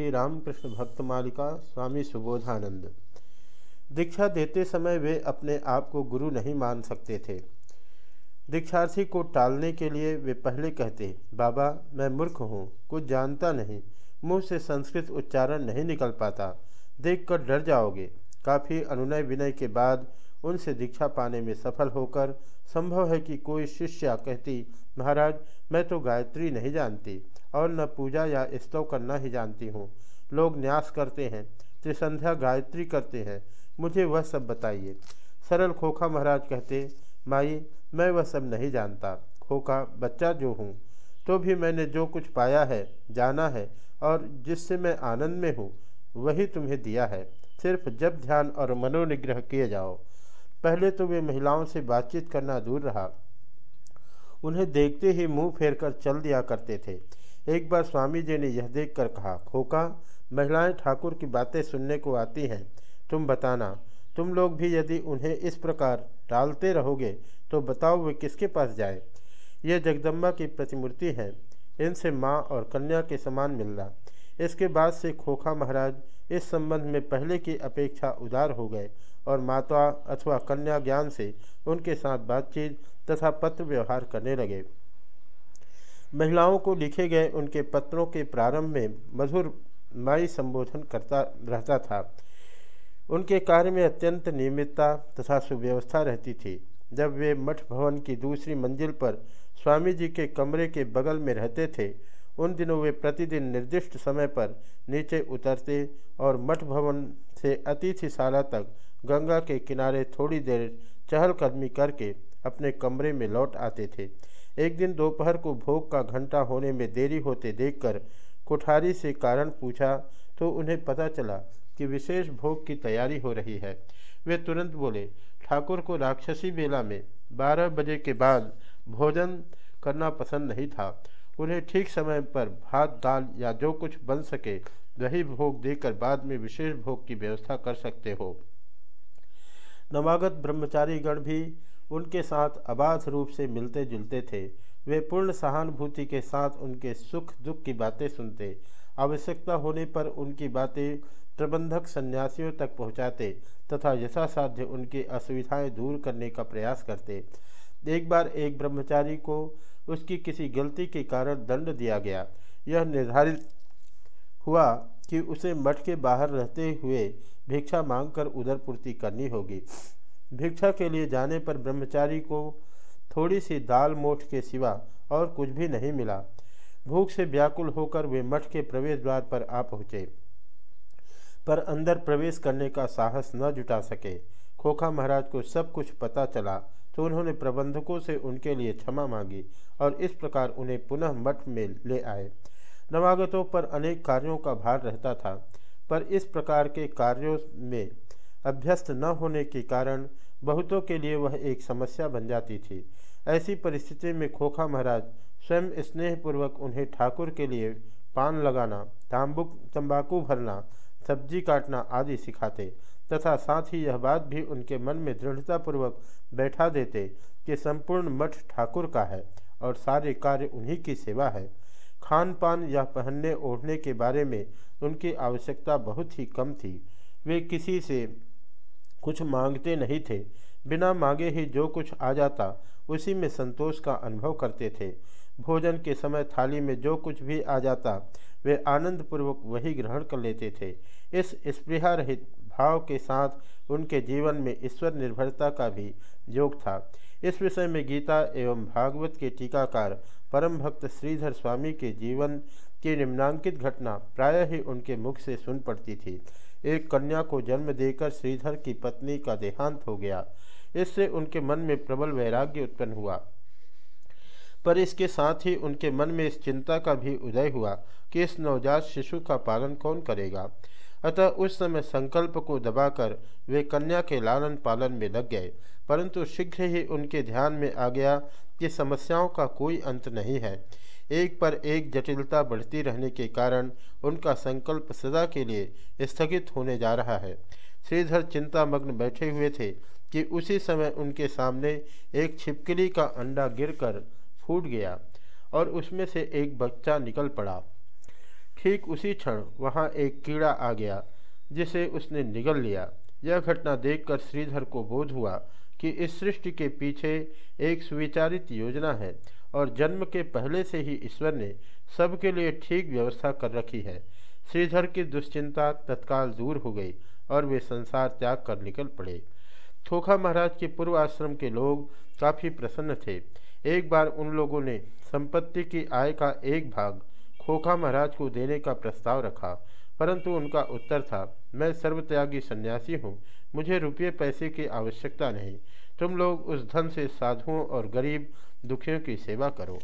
श्री रामकृष्ण भक्त मालिका स्वामी सुबोधानंद। दीक्षा देते समय वे अपने आप को गुरु नहीं मान सकते थे। दीक्षार्थी को टालने के लिए वे पहले कहते, बाबा, मैं मूर्ख हूँ, कुछ जानता नहीं, मुँह से संस्कृत उच्चारण नहीं निकल पाता, देखकर डर जाओगे। काफ़ी अनुनय विनय के बाद उनसे दीक्षा पाने में सफल होकर संभव है कि कोई शिष्या कहती, महाराज, मैं तो गायत्री नहीं जानती। और न पूजा या स्तव करना ही जानती हूँ। लोग न्यास करते हैं, त्रिसंध्या गायत्री करते हैं। मुझे वह सब बताइए। सरल खोखा महाराज कहते, माई, मैं वह सब नहीं जानता। खोखा, बच्चा जो हूँ तो भी मैंने जो कुछ पाया है, जाना है, और जिससे मैं आनंद में हूँ, वही तुम्हें दिया है। सिर्फ़ जब ध्यान और मनोनिग्रह किए जाओ। पहले तो वे महिलाओं से बातचीत करना दूर रहा। उन्हें देखते ही मुँह फेर कर चल दिया करते थे। एक बार स्वामी जी ने यह देखकर कहा, खोका, महिलाएँ ठाकुर की बातें सुनने को आती हैं। तुम बताना, तुम लोग भी यदि उन्हें इस प्रकार टालते रहोगे तो बताओ वे किसके पास जाए? ये जगदम्बा की प्रतिमूर्ति है। इनसे माँ और कन्या के समान मिलना। इसके बाद से खोखा महाराज इस संबंध में पहले की अपेक्षा उदार हो गए और माता अथवा कन्या ज्ञान से उनके साथ बातचीत तथा पत्र व्यवहार करने लगे। महिलाओं को लिखे गए उनके पत्रों के प्रारंभ में मधुर माई संबोधन करता रहता था। उनके कार्य में अत्यंत नियमितता तथा सुव्यवस्था रहती थी। जब वे मठ भवन की दूसरी मंजिल पर स्वामी जी के कमरे के बगल में रहते थे, उन दिनों वे प्रतिदिन निर्दिष्ट समय पर नीचे उतरते और मठ भवन से अतिथिशाला तक गंगा के किनारे थोड़ी देर चहलकदमी करके अपने कमरे में लौट आते थे। एक दिन दोपहर को भोग का घंटा होने में देरी होते देखकर कोठारी से कारण पूछा तो उन्हें पता चला कि विशेष भोग की तैयारी हो रही है। वे तुरंत बोले, ठाकुर को राक्षसी बेला में बारह बजे के बाद भोजन करना पसंद नहीं था। उन्हें ठीक समय पर भात, दाल या जो कुछ बन सके वही भोग देकर बाद में विशेष भोग की व्यवस्था कर सकते हो। नवागत ब्रह्मचारी गण भी उनके साथ अबाध रूप से मिलते जुलते थे। वे पूर्ण सहानुभूति के साथ उनके सुख दुख की बातें सुनते। आवश्यकता होने पर उनकी बातें प्रबंधक सन्यासियों तक पहुंचाते तथा यथासाध्य उनकी असुविधाएँ दूर करने का प्रयास करते। एक बार एक ब्रह्मचारी को उसकी किसी गलती के कारण दंड दिया गया। यह निर्धारित हुआ कि उसे मठ के बाहर रहते हुए भिक्षा मांगकर उदर पूर्ति करनी होगी। भिक्षा के लिए जाने पर ब्रह्मचारी को थोड़ी सी दाल मोठ के सिवा और कुछ भी नहीं मिला। भूख से व्याकुल होकर वे मठ के प्रवेश द्वार पर आ पहुँचे। पर अंदर प्रवेश करने का साहस न जुटा सके। खोखा महाराज को सब कुछ पता चला तो उन्होंने प्रबंधकों से उनके लिए क्षमा मांगी और इस प्रकार उन्हें पुनः मठ में ले आए। नवागतों पर अनेक कार्यों का भार रहता था, पर इस प्रकार के कार्यों में अभ्यस्त न होने के कारण बहुतों के लिए वह एक समस्या बन जाती थी। ऐसी परिस्थिति में खोखा महाराज स्वयं स्नेहपूर्वक उन्हें ठाकुर के लिए पान लगाना तांबुक तंबाकू भरना, सब्ज़ी काटना आदि सिखाते तथा साथ ही यह बात भी उनके मन में दृढ़तापूर्वक बैठा देते कि संपूर्ण मठ ठाकुर का है और सारे कार्य उन्हीं की सेवा है। खान पान या पहनने ओढ़ने के बारे में उनकी आवश्यकता बहुत ही कम थी। वे किसी से कुछ मांगते नहीं थे। बिना मांगे ही जो कुछ आ जाता, उसी में संतोष का अनुभव करते थे। भोजन के समय थाली में जो कुछ भी आ जाता, वे आनंदपूर्वक वही ग्रहण कर लेते थे। इस स्पृहारहित भाव के साथ उनके जीवन में ईश्वर निर्भरता का भी योग था। इस विषय में गीता एवं भागवत के टीकाकार परम भक्त श्रीधर स्वामी के जीवन की निम्नांकित घटना प्रायः ही उनके मुख से सुन पड़ती थी। एक कन्या को जन्म देकर श्रीधर की पत्नी का देहांत हो गया। इससे उनके मन में प्रबल वैराग्य उत्पन्न हुआ। पर इसके साथ ही उनके मन में इस चिंता का भी उदय हुआ कि इस नवजात शिशु का पालन कौन करेगा। अतः उस समय संकल्प को दबाकर वे कन्या के लालन पालन में लग गए, परंतु शीघ्र ही उनके ध्यान में आ गया कि समस्याओं का कोई अंत नहीं है। एक पर एक जटिलता बढ़ती रहने के कारण उनका संकल्प सदा के लिए स्थगित होने जा रहा है। श्रीधर चिंतामग्न बैठे हुए थे कि उसी समय उनके सामने एक छिपकली का अंडा गिरकर फूट गया और उसमें से एक बच्चा निकल पड़ा। ठीक उसी क्षण वहाँ एक कीड़ा आ गया, जिसे उसने निगल लिया। यह घटना देखकर श्रीधर को बोध हुआ कि इस सृष्टि के पीछे एक सुविचारित योजना है और जन्म के पहले से ही ईश्वर ने सबके लिए ठीक व्यवस्था कर रखी है। श्रीधर की दुश्चिंता तत्काल दूर हो गई और वे संसार त्याग कर निकल पड़े। थोखा महाराज के पूर्व आश्रम के लोग काफ़ी प्रसन्न थे। एक बार उन लोगों ने संपत्ति की आय का एक भाग खोखा महाराज को देने का प्रस्ताव रखा, परंतु उनका उत्तर था, मैं सर्वत्यागी सन्यासी हूँ, मुझे रुपये पैसे की आवश्यकता नहीं। तुम लोग उस धन से साधुओं और गरीब दुखियों की सेवा करो।